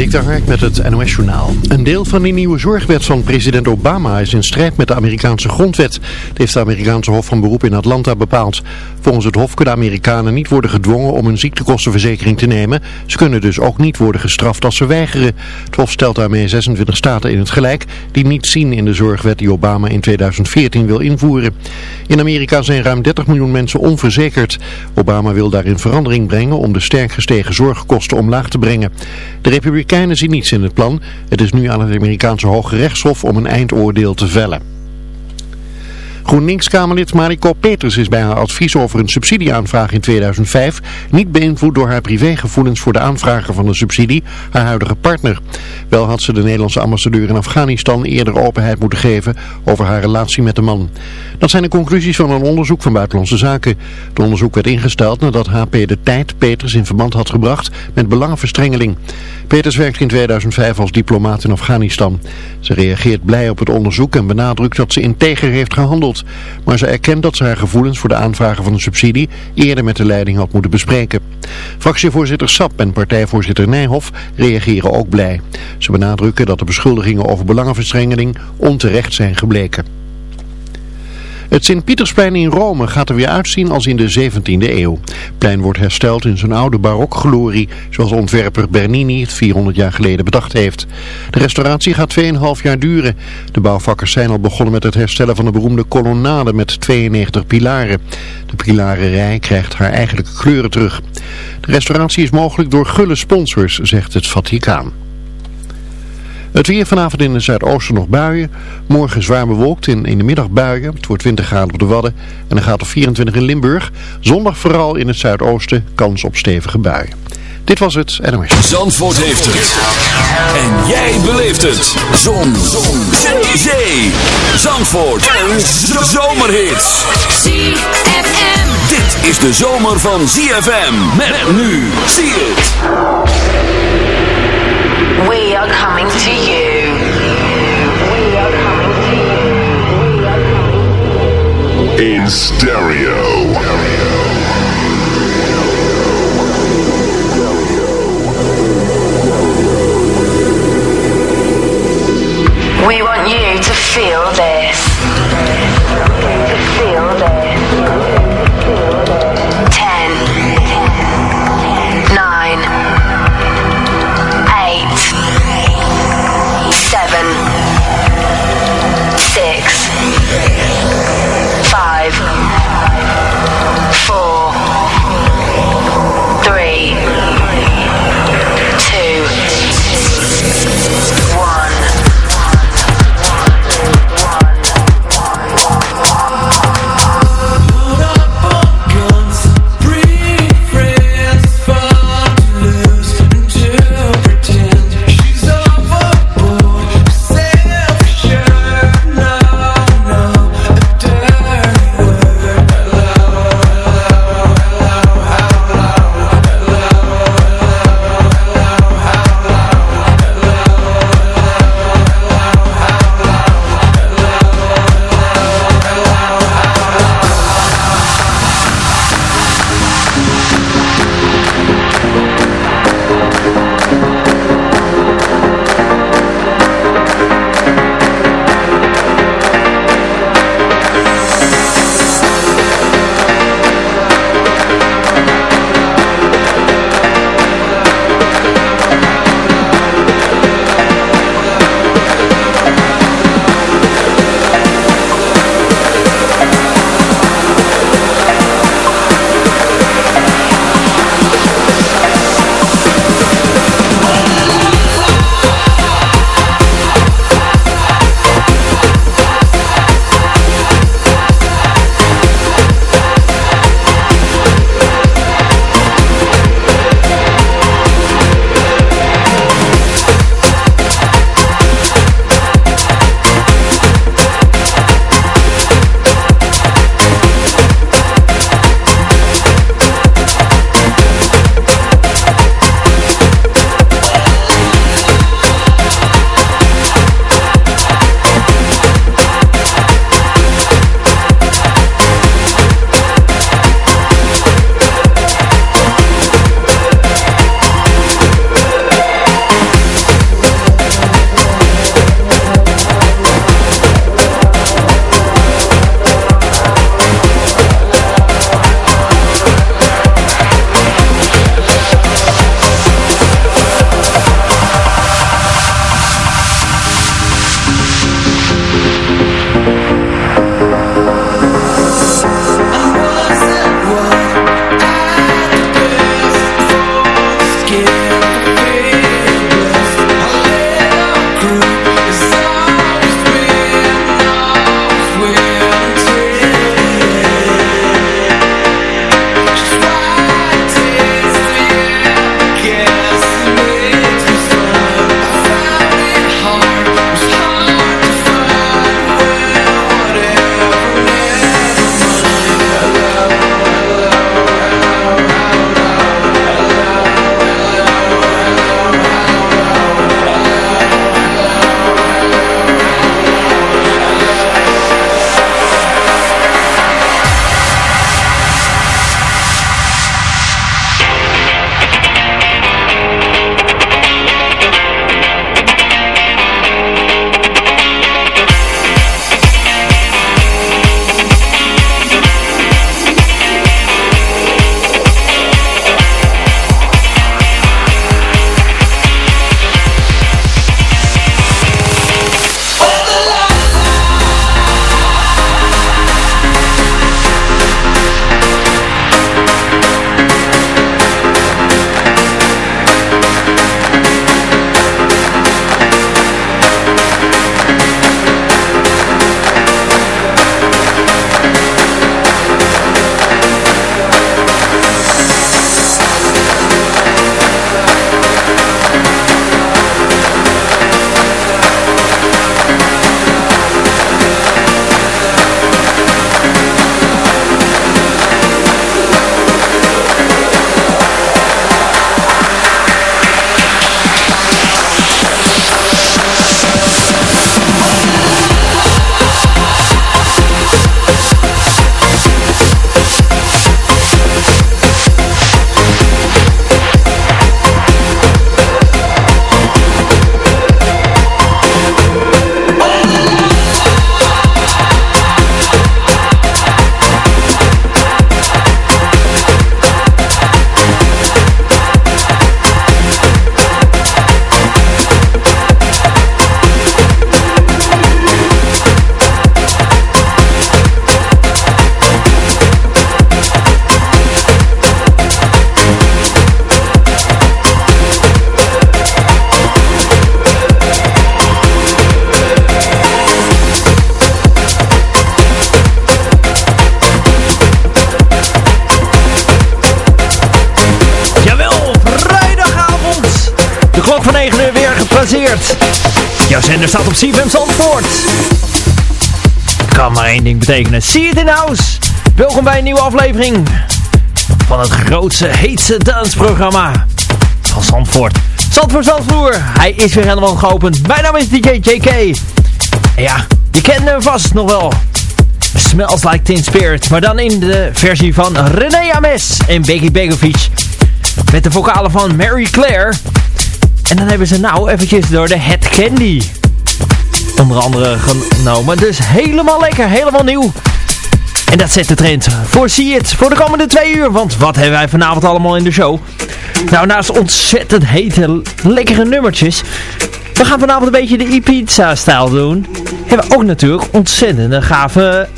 Dik met het NOS Journaal. Een deel van die nieuwe zorgwet van president Obama is in strijd met de Amerikaanse grondwet. Dat heeft de Amerikaanse Hof van Beroep in Atlanta bepaald. Volgens het Hof kunnen Amerikanen niet worden gedwongen om een ziektekostenverzekering te nemen. Ze kunnen dus ook niet worden gestraft als ze weigeren. Het Hof stelt daarmee 26 staten in het gelijk die niet zien in de zorgwet die Obama in 2014 wil invoeren. In Amerika zijn ruim 30 miljoen mensen onverzekerd. Obama wil daarin verandering brengen om de sterk gestegen zorgkosten omlaag te brengen. De Republikeinen zien niets in het plan. Het is nu aan het Amerikaanse Hoge Rechtshof om een eindoordeel te vellen. GroenLinks-Kamerlid Mariko Peters is bij haar advies over een subsidieaanvraag in 2005 niet beïnvloed door haar privégevoelens voor de aanvrager van de subsidie, haar huidige partner. Wel had ze de Nederlandse ambassadeur in Afghanistan eerder openheid moeten geven over haar relatie met de man. Dat zijn de conclusies van een onderzoek van Buitenlandse Zaken. Het onderzoek werd ingesteld nadat HP de tijd Peters in verband had gebracht met belangenverstrengeling. Peters werkte in 2005 als diplomaat in Afghanistan. Ze reageert blij op het onderzoek en benadrukt dat ze integer heeft gehandeld. Maar ze erkent dat ze haar gevoelens voor de aanvragen van een subsidie eerder met de leiding had moeten bespreken. Fractievoorzitter Sap en partijvoorzitter Nijhoff reageren ook blij. Ze benadrukken dat de beschuldigingen over belangenverstrengeling onterecht zijn gebleken. Het Sint-Pietersplein in Rome gaat er weer uitzien als in de 17e eeuw. Het plein wordt hersteld in zijn oude barokglorie, zoals ontwerper Bernini het 400 jaar geleden bedacht heeft. De restauratie gaat 2,5 jaar duren. De bouwvakkers zijn al begonnen met het herstellen van de beroemde kolonnade met 92 pilaren. De pilarenrij krijgt haar eigenlijke kleuren terug. De restauratie is mogelijk door gulle sponsors, zegt het Vaticaan. Het weer vanavond in het zuidoosten nog buien. Morgen zwaar bewolkt in, in de middag buien. Het wordt 20 graden op de Wadden en dan gaat op 24 in Limburg. Zondag vooral in het zuidoosten kans op stevige buien. Dit was het NOS. Zandvoort heeft het. En jij beleeft het. Zon. Zon. Zee. Zandvoort. En zomerhits. ZFM. Dit is de zomer van ZFM. Met nu. Zie het. We are coming to you. We are coming to you. In stereo. We want you to feel this. CFM Zandvoort. Kan maar één ding betekenen. See it in house. Welkom bij een nieuwe aflevering van het grootste, heetste dansprogramma van Zandvoort. Zandvoort Zandvloer. Hij is weer helemaal geopend. Mijn naam is DJ JK. Ja, je kent hem vast nog wel. Smells Like Teen Spirit. Maar dan in de versie van René Ames en Becky Begovic. Met de vocalen van Mary Claire. En dan hebben ze nou eventjes door de Head Candy. Onder andere genomen. Dus helemaal lekker, helemaal nieuw. En dat zet de trend voor See It voor de komende twee uur. Want wat hebben wij vanavond allemaal in de show? Nou, naast ontzettend hete, lekkere nummertjes. We gaan vanavond een beetje de Ibiza-stijl doen. Hebben we ook natuurlijk ontzettende gave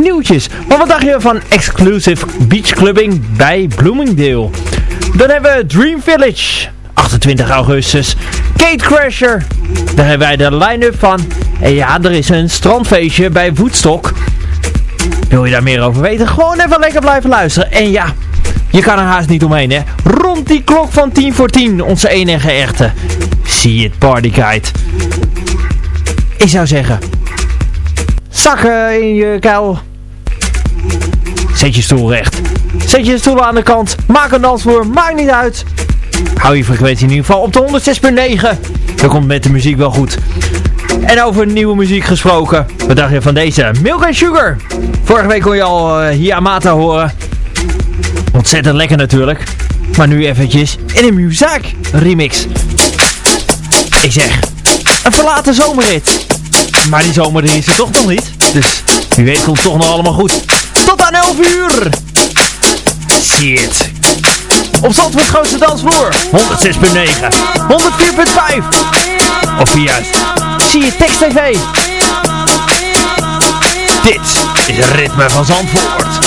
nieuwtjes. Maar wat dacht je van exclusive beachclubbing bij Bloomingdale? Dan hebben we Dream Village. 28 augustus. Kate Crasher. Daar hebben wij de line-up van. En ja, er is een strandfeestje bij Woodstock. Wil je daar meer over weten? Gewoon even lekker blijven luisteren. En ja, je kan er haast niet omheen hè. Rond die klok van 10 voor 10. Onze enige echte. See it party guide. Ik zou zeggen. Zakken in je kuil. Zet je stoel recht. Zet je stoel aan de kant. Maak een dansvloer. Maakt niet uit. Hou je frequentie in ieder geval op de 106.9. Dat komt met de muziek wel goed. En over nieuwe muziek gesproken. Wat dacht je van deze? Milk and Sugar. Vorige week kon je al uh, horen. Ontzettend lekker natuurlijk. Maar nu eventjes in een muzaak remix. Ik zeg, een verlaten zomerrit. Maar die zomer is er toch nog niet. Dus wie weet komt het toch nog allemaal goed. Tot aan 11 uur. Shit. Op Zandvoort grootste dansvloer. 106.9. 104.5. Of via Zie je Tekst TV. Dit is het ritme van Zandvoort.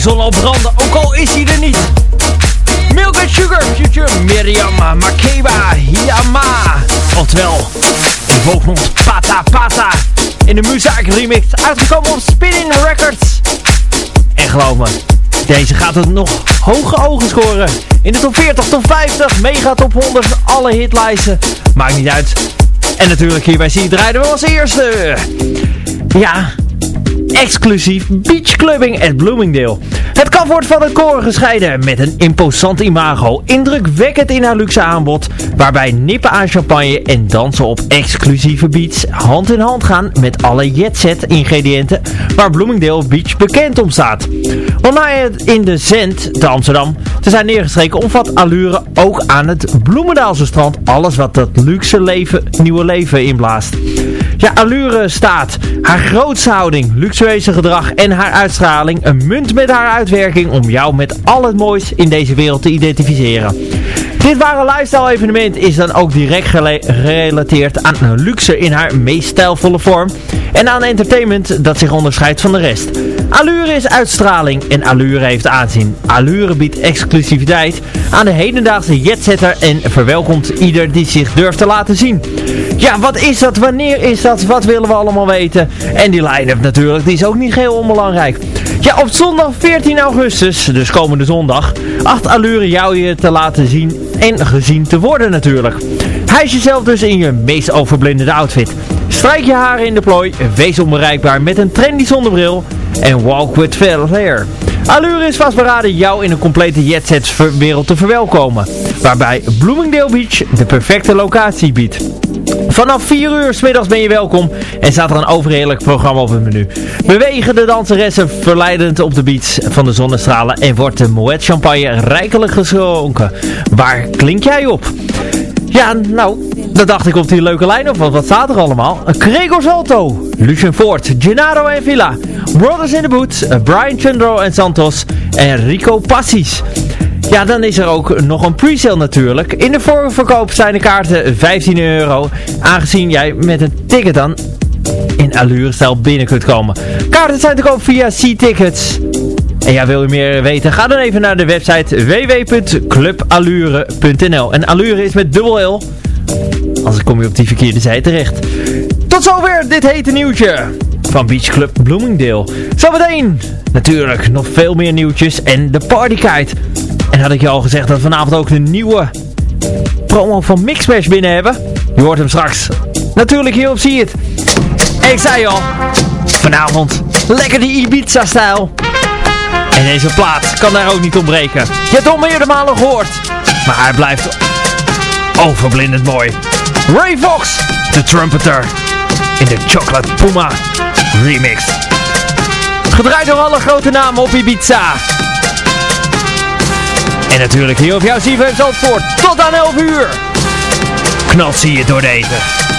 Zon al branden, ook al is hij er niet. Milk and Sugar, Future Miriam Makeba Hiyama. Oftewel, de volksmond Pata Pata. In de Muzak remix, uitgekomen op Spinning Records. En geloof me, deze gaat het nog hoge ogen scoren. In de top 40, top 50, mega top 100, alle hitlijsten. Maakt niet uit. En natuurlijk hier bij C draaiden we als eerste. Ja, exclusief beachclubbing at Bloomingdale. Het kan wordt van het koren gescheiden met een imposant imago, indrukwekkend in haar luxe aanbod, waarbij nippen aan champagne en dansen op exclusieve beats hand in hand gaan met alle jetset ingrediënten waar Bloomingdale Beach bekend om staat. Het in de Zend te Amsterdam te zijn neergestreken omvat Allure ook aan het Bloemendaalse strand alles wat dat luxe leven, nieuwe leven inblaast. Ja, Allure staat haar grootste houding, gedrag en haar uitstraling een munt met haar uitwerking om jou met al het moois in deze wereld te identificeren. Dit ware lifestyle evenement is dan ook direct gerelateerd aan luxe in haar meest stijlvolle vorm en aan entertainment dat zich onderscheidt van de rest. Allure is uitstraling en Allure heeft aanzien. Allure biedt exclusiviteit aan de hedendaagse jetsetter en verwelkomt ieder die zich durft te laten zien. Ja, wat is dat? Wanneer is dat? Wat willen we allemaal weten? En die line-up natuurlijk, die is ook niet heel onbelangrijk. Ja, op zondag 14 augustus, dus komende zondag, acht Allure jou je te laten zien en gezien te worden natuurlijk. Hijs jezelf dus in je meest overblindende outfit. Strijk je haren in de plooi, wees onbereikbaar met een trendy zonnebril en walk with flair. Allure is vastberaden jou in een complete jetset wereld te verwelkomen. Waarbij Bloomingdale Beach de perfecte locatie biedt. Vanaf 4 uur s middags ben je welkom en staat er een overheerlijk programma op het menu. Bewegen de danseressen verleidend op de beach van de zonnestralen en wordt de Moet champagne rijkelijk geschonken. Waar klink jij op? Ja, nou, dan dacht ik op die leuke lijn op, wat, wat staat er allemaal? Gregor Salto, Lucien Ford, Gennaro en Villa, Brothers in the Boot, Brian Chandro en Santos en Rico Passis. Ja, dan is er ook nog een pre-sale natuurlijk. In de voorverkoop zijn de kaarten 15 euro. Aangezien jij met een ticket dan in allure binnen kunt komen. Kaarten zijn te koop via C-Tickets. En ja, wil je meer weten? Ga dan even naar de website www.cluballure.nl En Allure is met dubbel L. Anders kom je op die verkeerde zijde terecht. Tot zover dit hete nieuwtje van Beach Club Bloomingdale. Zometeen natuurlijk nog veel meer nieuwtjes en de partykite. En had ik je al gezegd dat we vanavond ook de nieuwe promo van Mixmash binnen hebben. Je hoort hem straks. Natuurlijk hier op See It. En ik zei al, vanavond lekker die Ibiza-stijl. En deze plaat kan daar ook niet ontbreken. Je hebt al meerdere malen gehoord. Maar hij blijft overblindend mooi. Ray Fox, de trumpeter. In de Chocolate Puma remix. Gedraaid door alle grote namen op Ibiza. En natuurlijk hier op jouw CFM Zandvoort. Tot aan 11 uur. Knalt zie je door de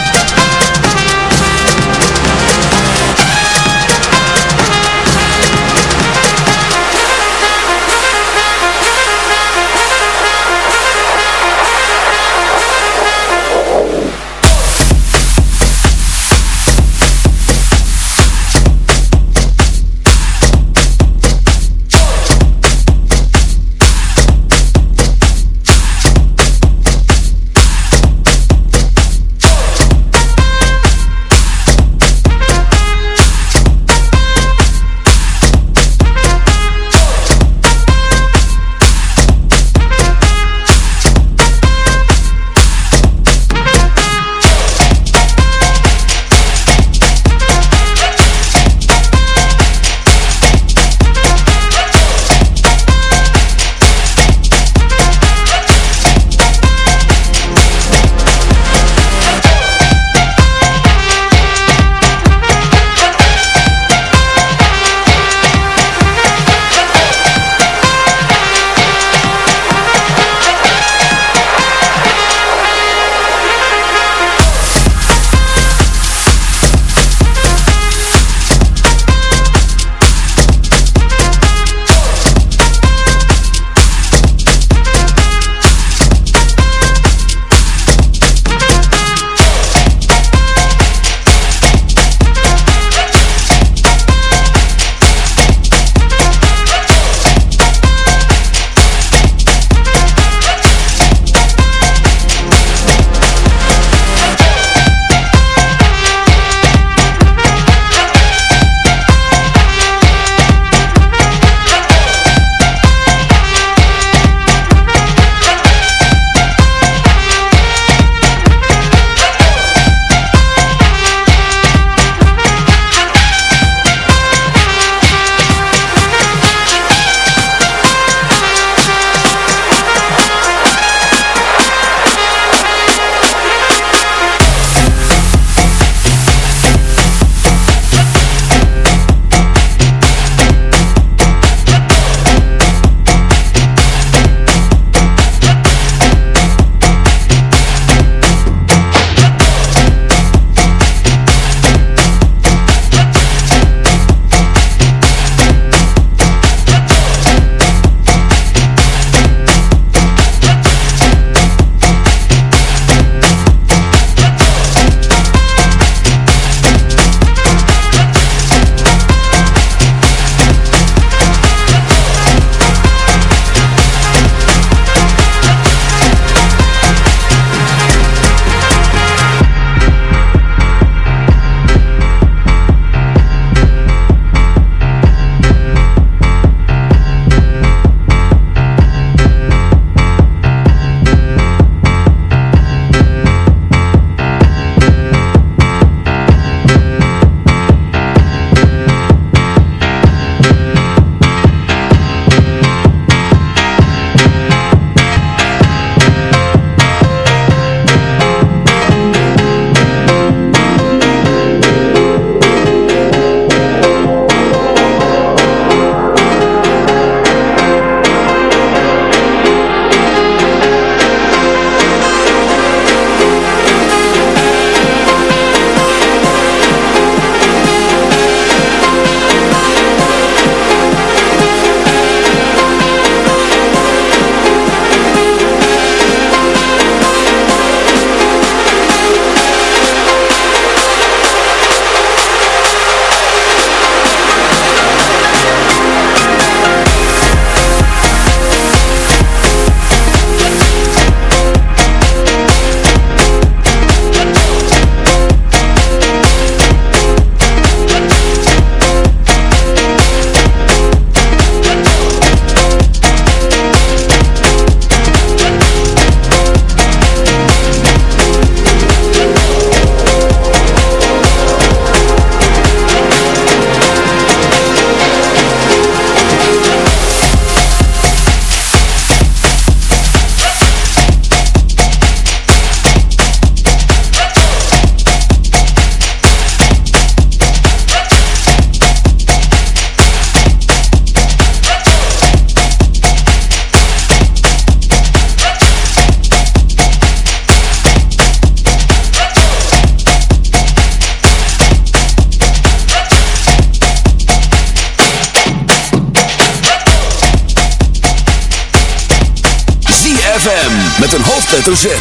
hoofdletter Z.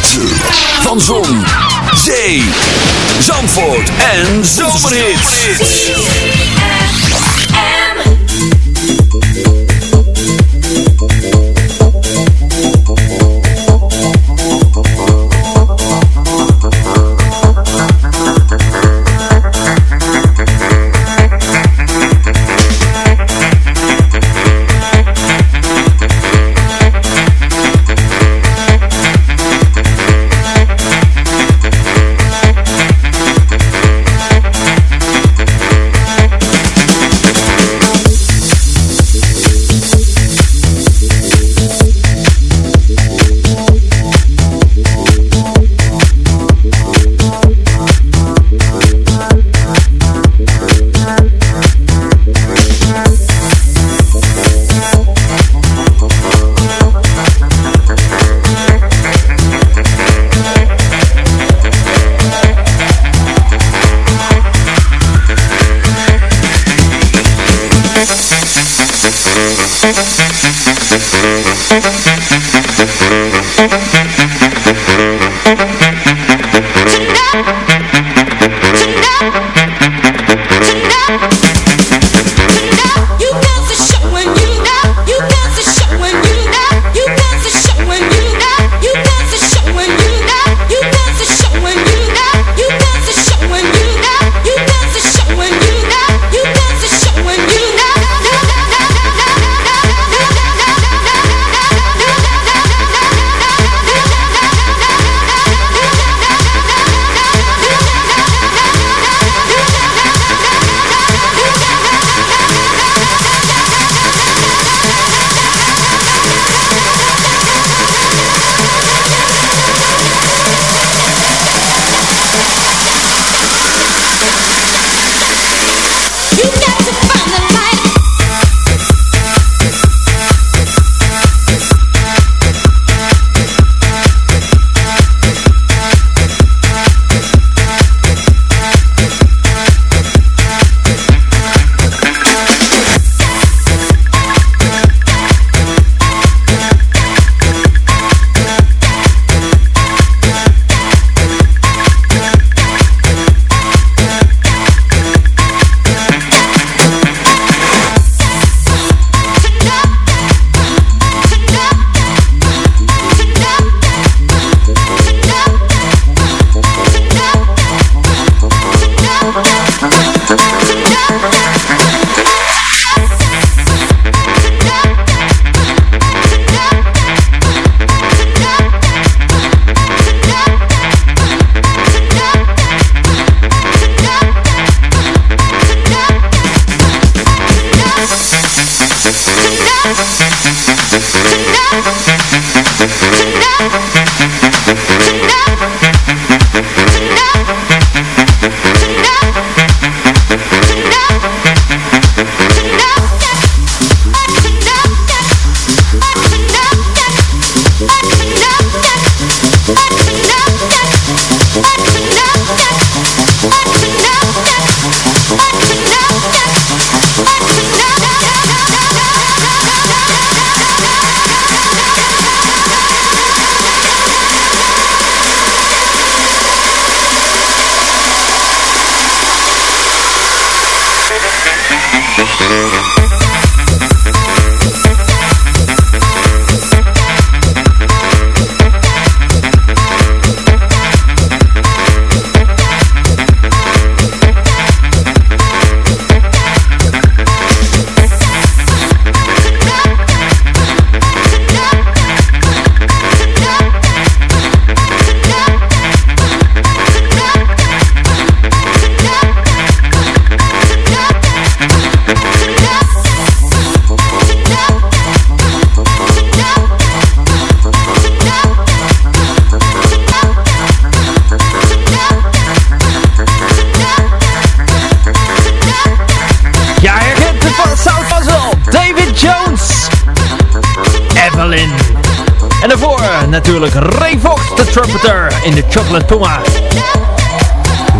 natuurlijk Ray Fox, de trumpeter in de Chocolate Puma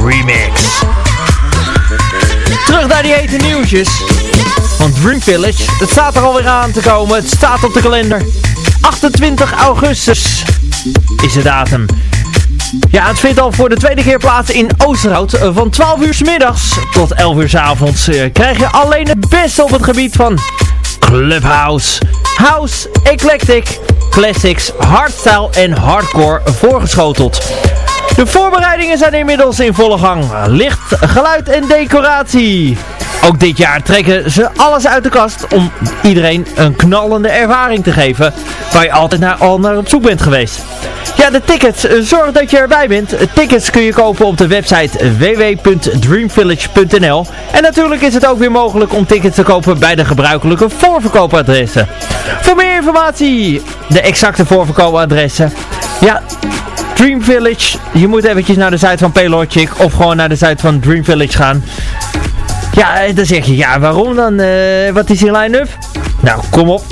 remix. Terug naar die hete nieuwsjes van Dream Village. Het staat er alweer aan te komen, het staat op de kalender. 28 augustus is de datum. Ja, het vindt al voor de tweede keer plaats in Oosterhout. Van 12 uur s middags tot 11 uur s avonds krijg je alleen het beste op het gebied van Clubhouse. House, Eclectic, Classics, Hardstyle en Hardcore voorgeschoteld. De voorbereidingen zijn inmiddels in volle gang. Licht, geluid en decoratie. Ook dit jaar trekken ze alles uit de kast om iedereen een knallende ervaring te geven waar je altijd naar, al naar op zoek bent geweest. Ja, de tickets, eh, zorg dat je erbij bent. Tickets kun je kopen op de website www.dreamvillage.nl En natuurlijk is het ook weer mogelijk om tickets te kopen bij de gebruikelijke voorverkoopadressen. Voor meer informatie, de exacte voorverkoopadressen. Ja, Dream Village, je moet eventjes naar de site van Paylordchick of gewoon naar de site van Dream Village gaan. Ja, dan zeg je, ja waarom dan? Uh, wat is die line-up? Nou, kom op.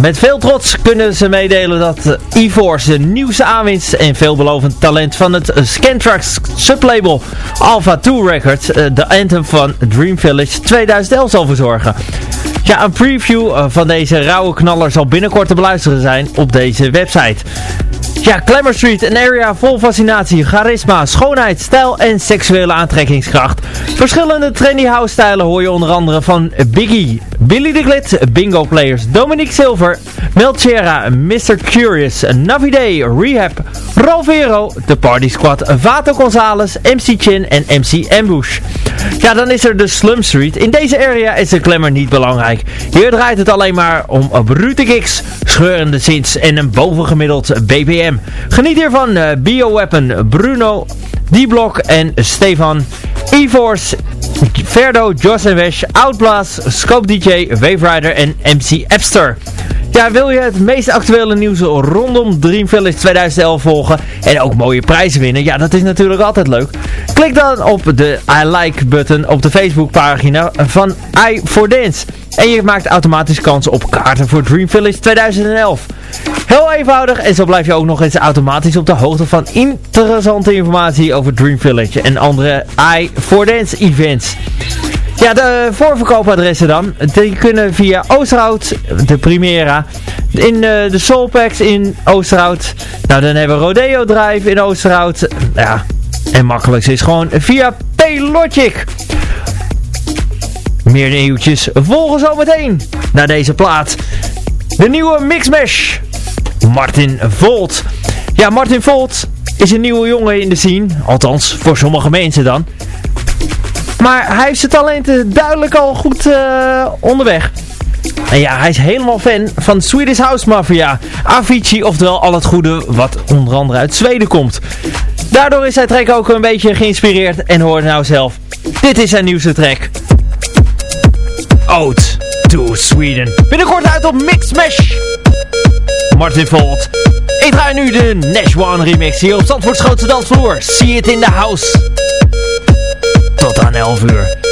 Met veel trots kunnen ze meedelen dat Ivors de nieuwste aanwinst en veelbelovend talent van het Scantrax sublabel Alpha 2 Records eh, de anthem van Dream Village 2011 zal verzorgen. Ja, een preview eh, van deze rauwe knaller zal binnenkort te beluisteren zijn op deze website. Ja, Clemmer Street, een area vol fascinatie, charisma, schoonheid, stijl en seksuele aantrekkingskracht. Verschillende trendy house stijlen hoor je onder andere van Biggie, Billy the Glit, Bingo Players, Dominique Silver, Melchera, Mr. Curious, Day, Rehab, Rovero, The Party Squad, Vato Gonzalez, MC Chin en MC Ambush. Ja, dan is er de Slum Street. In deze area is de klemmer niet belangrijk. Hier draait het alleen maar om brute kicks, scheurende sins en een bovengemiddeld BPM. Geniet hiervan uh, Bioweapon, Bruno, D-Block en Stefan, E-Force, Verdo, Joss Wesh, Outblast, Scope DJ, Wave Rider en MC Epster. Ja, wil je het meest actuele nieuws rondom Dream Village 2011 volgen en ook mooie prijzen winnen? Ja, dat is natuurlijk altijd leuk. Klik dan op de I like button op de Facebook pagina van i for Dance. En je maakt automatisch kans op kaarten voor Dream Village 2011. Heel eenvoudig en zo blijf je ook nog eens automatisch op de hoogte van interessante informatie over Dream Village en andere i for Dance events. Ja, de voorverkoopadressen dan. Die kunnen via Oosterhout, de Primera, in uh, de Soulpacks in Oosterhout. Nou, dan hebben we Rodeo Drive in Oosterhout. Ja, en makkelijkst is gewoon via Paylogic. Meer nieuwtjes volgen zometeen naar deze plaat. De nieuwe Mixmash. Martin Volt. Ja, Martin Volt is een nieuwe jongen in de scene. Althans, voor sommige mensen dan. Maar hij heeft zijn talenten duidelijk al goed uh, onderweg. En ja, hij is helemaal fan van Swedish House Mafia. Avicii, oftewel al het goede wat onder andere uit Zweden komt. Daardoor is zijn track ook een beetje geïnspireerd en hoort nou zelf. Dit is zijn nieuwste track. Ode to Sweden. Binnenkort uit op Mix Mash. Martin Volt. Ik draai nu de Nash One remix hier op Zandvoorts grootste dansvloer. See it in the house. Tot aan 11 uur.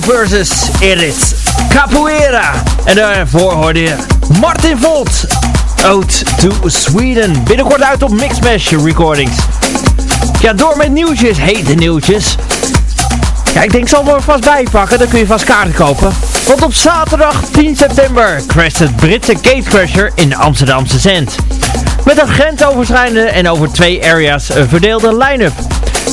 Versus Erit Capoeira. En daarvoor hoorde je Martin Volt. Out to Sweden. Binnenkort uit op Mixmash Recordings. Ja, door met nieuwtjes, hete nieuwtjes. Ja, ik denk, zal er vast bijpakken, dan kun je vast kaarten kopen. Want op zaterdag 10 september crasht het Britse Gatecrasher in de Amsterdamse Zend. Met een grensoverschrijdende en over twee areas verdeelde line-up.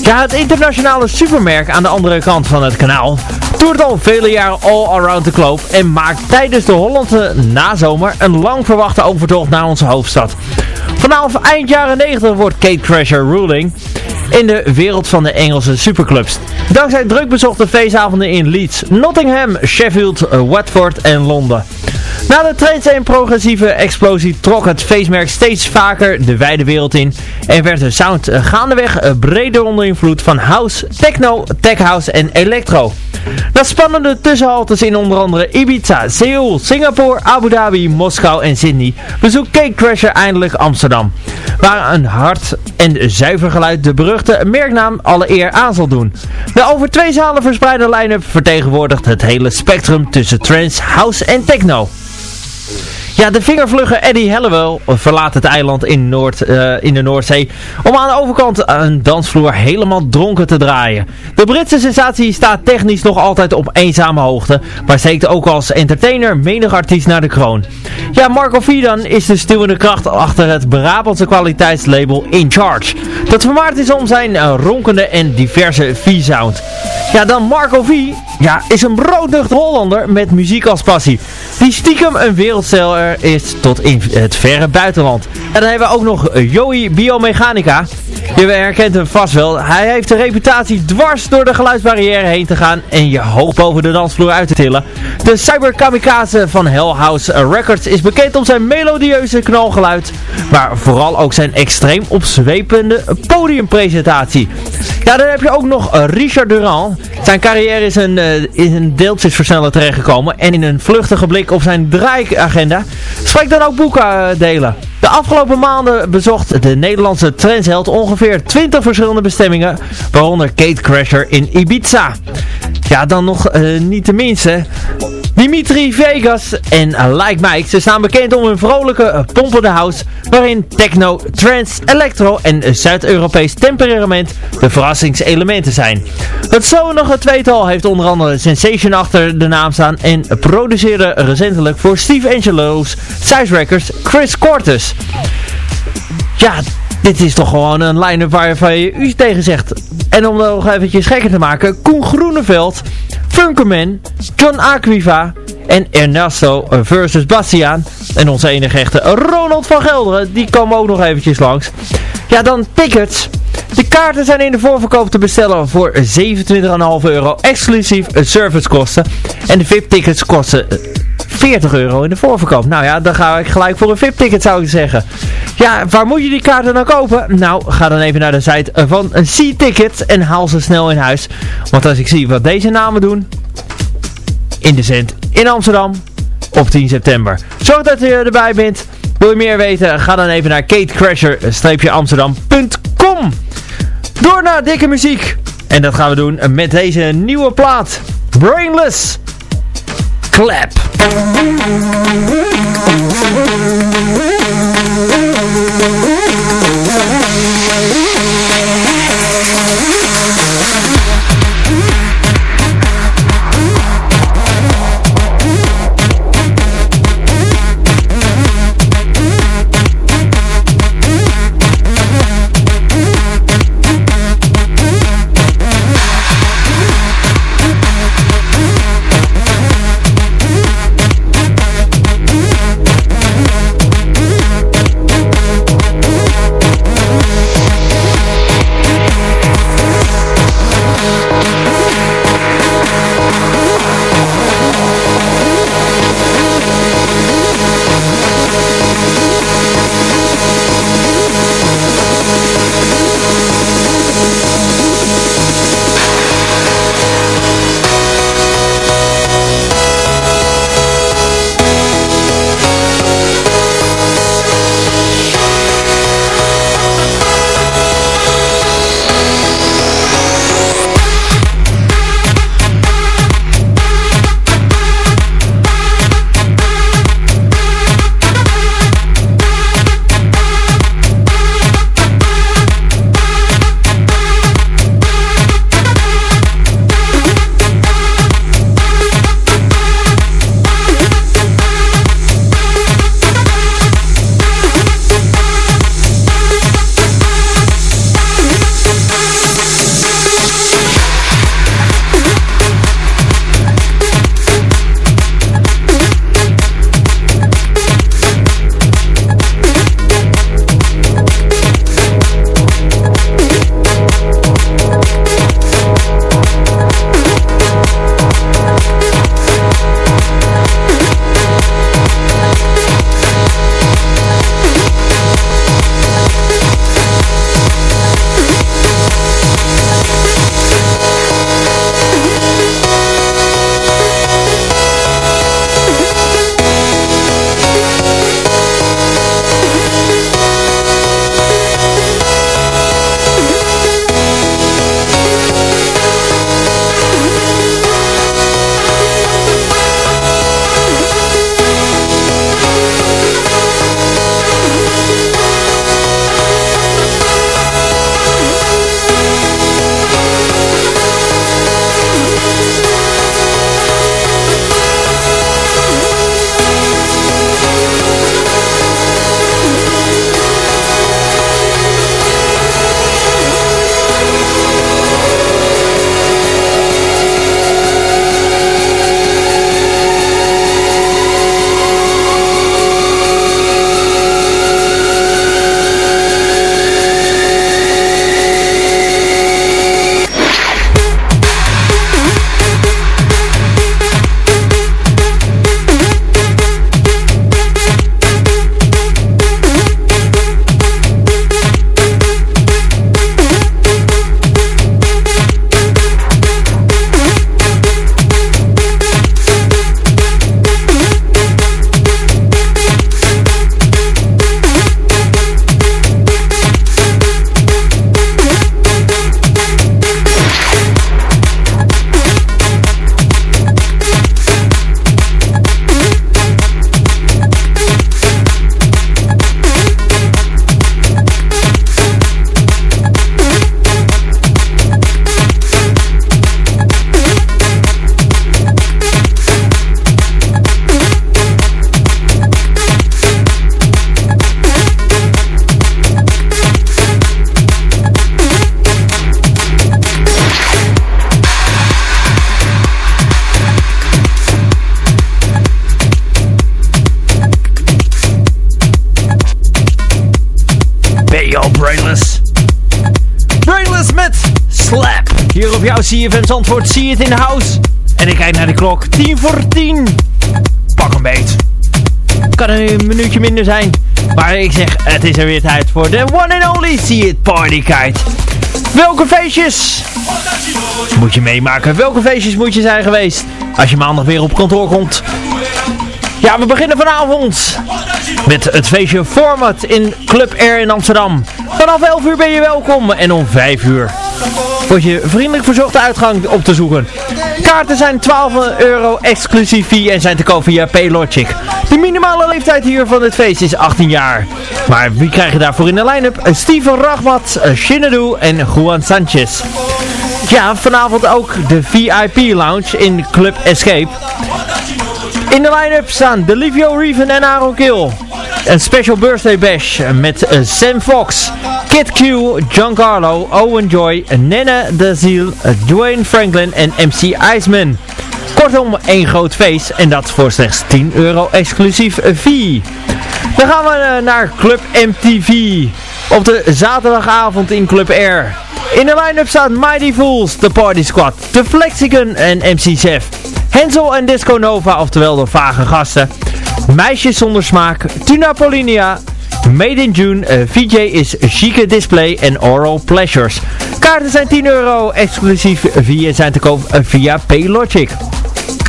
Ja, het internationale supermerk aan de andere kant van het kanaal toert al vele jaren all around the globe en maakt tijdens de Hollandse nazomer een lang verwachte overtocht naar onze hoofdstad. Vanaf eind jaren 90 wordt Kate Crasher ruling in de wereld van de Engelse superclubs. Dankzij druk bezochte feestavonden in Leeds, Nottingham, Sheffield, Watford en Londen. Na de trends en progressieve explosie trok het feestmerk steeds vaker de wijde wereld in en werd de sound gaandeweg breder onder invloed van house, techno, tech house en electro. Na spannende tussenhaltes in onder andere Ibiza, Seoul, Singapore, Abu Dhabi, Moskou en Sydney bezoekt Cake Crasher eindelijk Amsterdam. Waar een hard en zuiver geluid de beruchte merknaam alle eer aan zal doen. De over twee zalen verspreide line-up vertegenwoordigt het hele spectrum tussen trance, house en techno. Ja, de vingervlugge Eddie Hallowell verlaat het eiland in, Noord, uh, in de Noordzee om aan de overkant een dansvloer helemaal dronken te draaien. De Britse sensatie staat technisch nog altijd op eenzame hoogte, maar steekt ook als entertainer menig artiest naar de kroon. Ja, Marco Vidan is de stuwende kracht achter het Brabantse kwaliteitslabel In Charge. Dat vermaard is om zijn uh, ronkende en diverse V-sound. Ja, dan Marco V. Ja, is een broodnucht Hollander met muziek als passie. Die stiekem een is tot in het verre buitenland. En dan hebben we ook nog Joey Biomechanica. Je herkent hem vast wel. Hij heeft de reputatie dwars door de geluidsbarrière heen te gaan en je hoog boven de dansvloer uit te tillen. De cyber kamikaze van Hellhouse Records is bekend om zijn melodieuze knalgeluid, maar vooral ook zijn extreem opzwepende podiumpresentatie. Ja, dan heb je ook nog Richard Durand. Zijn carrière is een, uh, in een deeltjesversneller terechtgekomen en in een vluchtige blik op zijn draaiagenda spreekt dan ook boeken delen. De afgelopen maanden bezocht de Nederlandse trendsheld ongeveer 20 verschillende bestemmingen, waaronder Kate Crasher in Ibiza. Ja, dan nog uh, niet de minste. Dimitri Vegas en Like Mike, ze staan bekend om hun vrolijke uh, pompende house, waarin techno, trance, electro en Zuid-Europees temperament de verrassingselementen zijn. Het zonige tweetal heeft onder andere Sensation achter de naam staan en produceerde recentelijk voor Steve Angelo's Size Chris Cortes. Ja, dit is toch gewoon een line-up waarvan je u tegen zegt. En om nog eventjes gekker te maken, Koen Groeneveld, Funkerman, John Aquiva en Ernesto versus Bastiaan. En onze enige echte Ronald van Gelderen, die komen ook nog eventjes langs. Ja, dan tickets. De kaarten zijn in de voorverkoop te bestellen voor 27,5 euro, exclusief servicekosten. En de VIP-tickets kosten 40 euro in de voorverkoop. Nou ja, dan ga ik gelijk voor een VIP-ticket zou ik zeggen. Ja, waar moet je die kaarten dan kopen? Nou, ga dan even naar de site van C-Tickets en haal ze snel in huis. Want als ik zie wat deze namen doen... In de cent in Amsterdam op 10 september. Zorg dat je erbij bent. Wil je meer weten? Ga dan even naar katecrasher-amsterdam.com Door naar dikke muziek. En dat gaan we doen met deze nieuwe plaat. Brainless. Clap. CFM Zandvoort, zie het in de house. En ik kijk naar de klok, 10 voor 10. Pak een beet. Kan een minuutje minder zijn. Maar ik zeg, het is er weer tijd voor de one and only See It Party Kite. Welke feestjes moet je meemaken? Welke feestjes moet je zijn geweest? Als je maandag weer op kantoor komt. Ja, we beginnen vanavond met het feestje Format in Club Air in Amsterdam. Vanaf 11 uur ben je welkom en om 5 uur word je vriendelijk verzocht de uitgang op te zoeken. Kaarten zijn 12 euro exclusief fee en zijn te koop via Paylogic. De minimale leeftijd hier van het feest is 18 jaar. Maar wie krijg je daarvoor in de line-up? Steven Rachmat, Shinadu en Juan Sanchez. Ja, vanavond ook de VIP Lounge in Club Escape. In de line-up staan Delivio Reven en Aaron Kill. Een special birthday bash met eh, Sam Fox, Kid Q, Giancarlo, Owen Joy, Nene Daziel, Dwayne Franklin en MC Iceman. Kortom, één groot feest en dat voor slechts 10 euro exclusief fee. Dan gaan we eh, naar Club MTV op de zaterdagavond in Club Air. In de line-up staat Mighty Fools, The Party Squad, The Flexicon en MC Chef. Hensel en Disco Nova, oftewel de vage gasten. Meisjes zonder smaak, Tuna Polinia, Made in June, uh, VJ is Chique Display en Oral Pleasures. Kaarten zijn 10 euro, exclusief via zijn te koop uh, via Paylogic.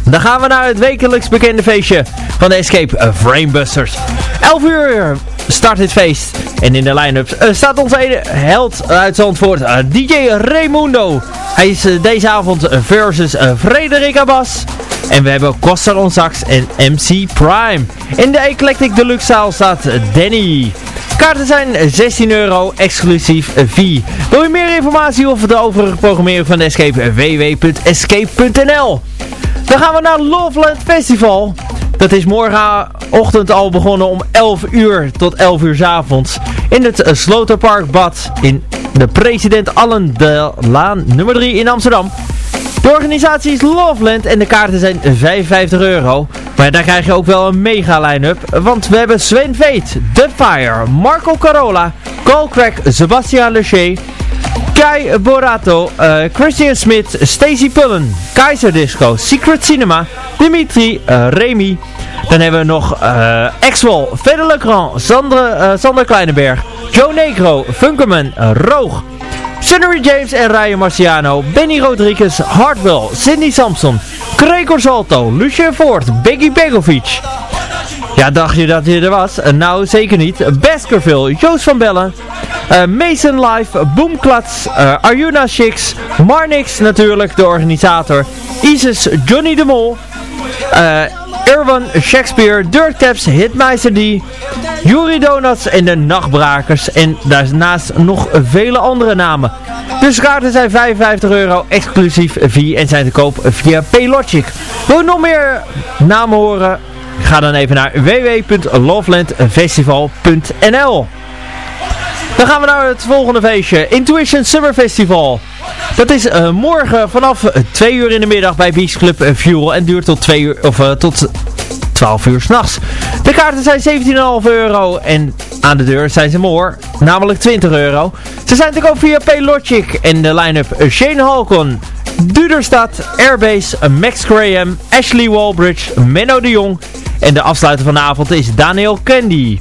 Dan gaan we naar het wekelijks bekende feestje van de Escape uh, Framebusters. 11 uur start dit feest. En in de line-up staat onze held uit Zandvoort, DJ Raimundo. Hij is deze avond versus Frederik Abbas. En we hebben Costa en MC Prime. In de Eclectic Deluxe zaal staat Danny. Kaarten zijn 16 euro, exclusief fee. Wil je meer informatie over de overige programmering van Escape? www.escape.nl Dan gaan we naar Loveland Festival. Dat is morgenochtend al begonnen om 11 uur tot 11 uur s avonds. In het Sloterparkbad in de President Allen de Laan nummer 3 in Amsterdam. De organisatie is Loveland en de kaarten zijn 55 euro. Maar daar krijg je ook wel een mega line-up. Want we hebben Sven Veet, The Fire, Marco Carola, Crack, Sebastian Lecher, Kai Borato, uh, Christian Smith, Stacy Pullen, Kaiser Disco, Secret Cinema, Dimitri, uh, Remy. Dan hebben we nog uh, Axwell, Fede Legrand, Sander Kleinenberg, Joe Negro, Funkerman, Roog, Sunnery James en Ryan Marciano, Benny Rodriguez, Hartwell, Cindy Sampson, Gregor Salto, Lucien Voort, Biggie Begovic. Ja, dacht je dat hij er was? Nou, zeker niet. Baskerville, Joost van Bellen, uh, Mason Live, Boomklats, uh, Arjuna Chicks, Marnix natuurlijk, de organisator, Isis, Johnny de Mol, uh, Irwan, Shakespeare, Dirtcaps, Hitmeister D, Yuri Donuts en de Nachtbrakers. En daarnaast nog vele andere namen. De kaarten zijn 55 euro, exclusief via en zijn te koop via Paylogic. Wil je nog meer namen horen? Ga dan even naar www.lovelandfestival.nl Dan gaan we naar het volgende feestje. Intuition Summer Festival. Dat is uh, morgen vanaf 2 uur in de middag bij Beach Club Fuel. En duurt tot 2 uur, of uh, tot 12 uur s'nachts. De kaarten zijn 17,5 euro en aan de deur zijn ze more, namelijk 20 euro. Ze zijn te koop via Paylogic en de line-up Shane Halcon, Duderstad, Airbase, Max Graham, Ashley Walbridge, Menno de Jong en de afsluiter van de avond is Daniel Candy.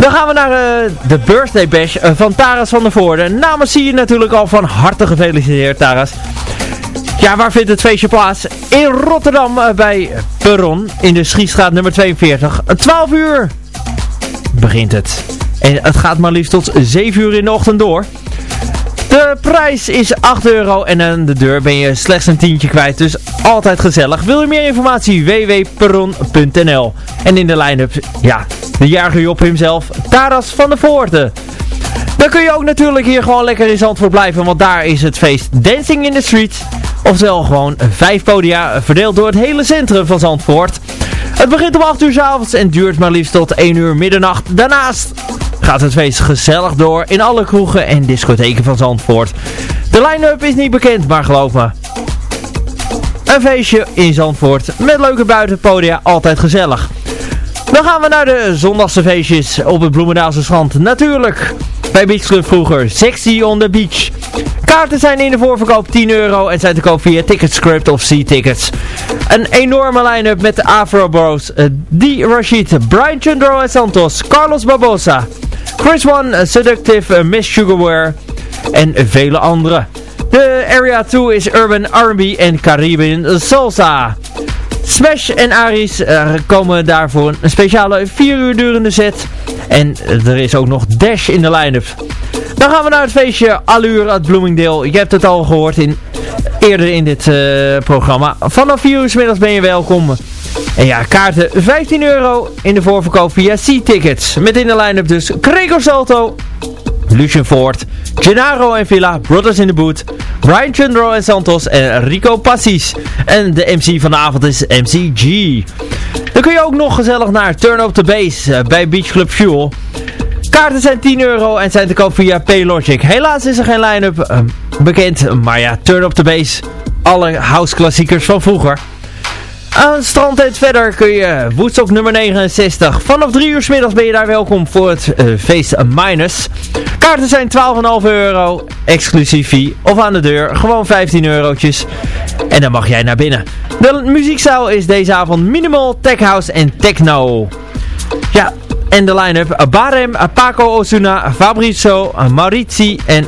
Dan gaan we naar uh, de birthday bash uh, van Taras van der Voorde. Namens zie je natuurlijk al van harte gefeliciteerd Taras. Ja, waar vindt het feestje plaats? In Rotterdam uh, bij Perron in de Schietstraat nummer 42. 12 uur begint het. En het gaat maar liefst tot 7 uur in de ochtend door. De prijs is 8 euro en aan de deur ben je slechts een tientje kwijt. Dus altijd gezellig. Wil je meer informatie? www.perron.nl En in de line-up, ja, de jager op hemzelf, Taras van der Voorten. Dan kun je ook natuurlijk hier gewoon lekker in Zandvoort blijven, want daar is het feest Dancing in the Street. Oftewel gewoon vijf podia verdeeld door het hele centrum van Zandvoort. Het begint om 8 uur s avonds en duurt maar liefst tot 1 uur middernacht. Daarnaast gaat het feest gezellig door in alle kroegen en discotheken van Zandvoort. De line-up is niet bekend, maar geloof me. Een feestje in Zandvoort met leuke buitenpodia, altijd gezellig. Dan gaan we naar de zondagse feestjes op het Bloemendaalse strand. Natuurlijk bij Beach Club vroeger. Sexy on the Beach. Kaarten zijn in de voorverkoop 10 euro en zijn te koop via Ticketscript of C-Tickets. Een enorme line-up met de Afro Bros, uh, D. Rashid, Brian Chundro en Santos, Carlos Barbosa, Chris One, Seductive, Miss Sugarware en vele anderen. De Area 2 is Urban R&B en Caribbean Salsa. Smash en Aris uh, komen daarvoor een speciale 4 uur durende set. En er is ook nog Dash in de line-up. Dan gaan we naar het feestje Allure uit Bloomingdale. Je hebt het al gehoord in, eerder in dit programma. Vanaf 4 uur middags ben je welkom. En ja, kaarten 15 euro in de voorverkoop via C-Tickets. Met in de line-up dus Gregor Salto, Lucien Ford, Gennaro en Villa, Brothers in the Boot, Brian Chundro en Santos en Rico Passis. En de MC van de avond is MCG. Dan kun je ook nog gezellig naar Turn Up The Bass uh, bij Beach Club Fuel. Kaarten zijn 10 euro en zijn te koop via Paylogic. Helaas is er geen line-up uh, bekend, maar ja, Turn Up The Bass. Alle house klassiekers van vroeger. Aan het strand verder kun je Woodstock nummer 69. Vanaf 3 uur s middags ben je daar welkom voor het uh, feest Minus. Kaarten zijn 12,5 euro, exclusief fee, of aan de deur, gewoon 15 eurotjes. En dan mag jij naar binnen. De muziekzaal is deze avond minimal, tech house en techno. Ja, en de line-up Barem, Paco Osuna, Fabrizio, Maurizi en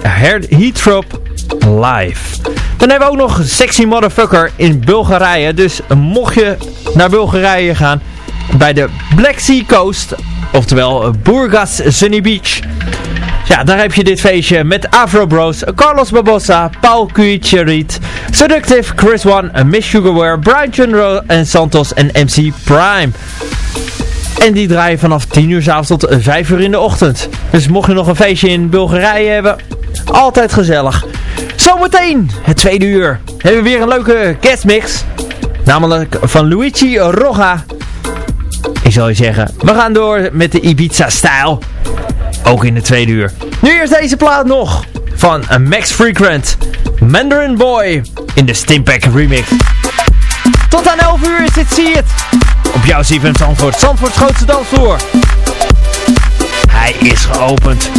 Heatrop live. Dan hebben we ook nog Sexy Motherfucker in Bulgarije. Dus mocht je naar Bulgarije gaan, bij de Black Sea Coast, oftewel Burgas Sunny Beach. Ja, daar heb je dit feestje met Afro Bros, Carlos Barbosa, Paul Cuicherit, Seductive, Chris One, Miss Sugarware, Brian Chunro en Santos en MC Prime. En die draaien vanaf 10 uur s'avonds tot 5 uur in de ochtend. Dus mocht je nog een feestje in Bulgarije hebben, altijd gezellig. Zometeen, het tweede uur, hebben we weer een leuke guestmix. Namelijk van Luigi Roga. Ik zal je zeggen, we gaan door met de Ibiza-stijl. Ook in de tweede uur. Nu eerst deze plaat nog. Van Max Frequent. Mandarin Boy. In de Stimpack remix. Tot aan 11 uur is dit See It. Op jouw CFM Zandvoort. Zandvoorts grootste dansvloer. Hij is geopend.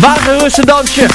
Wagen een dansje.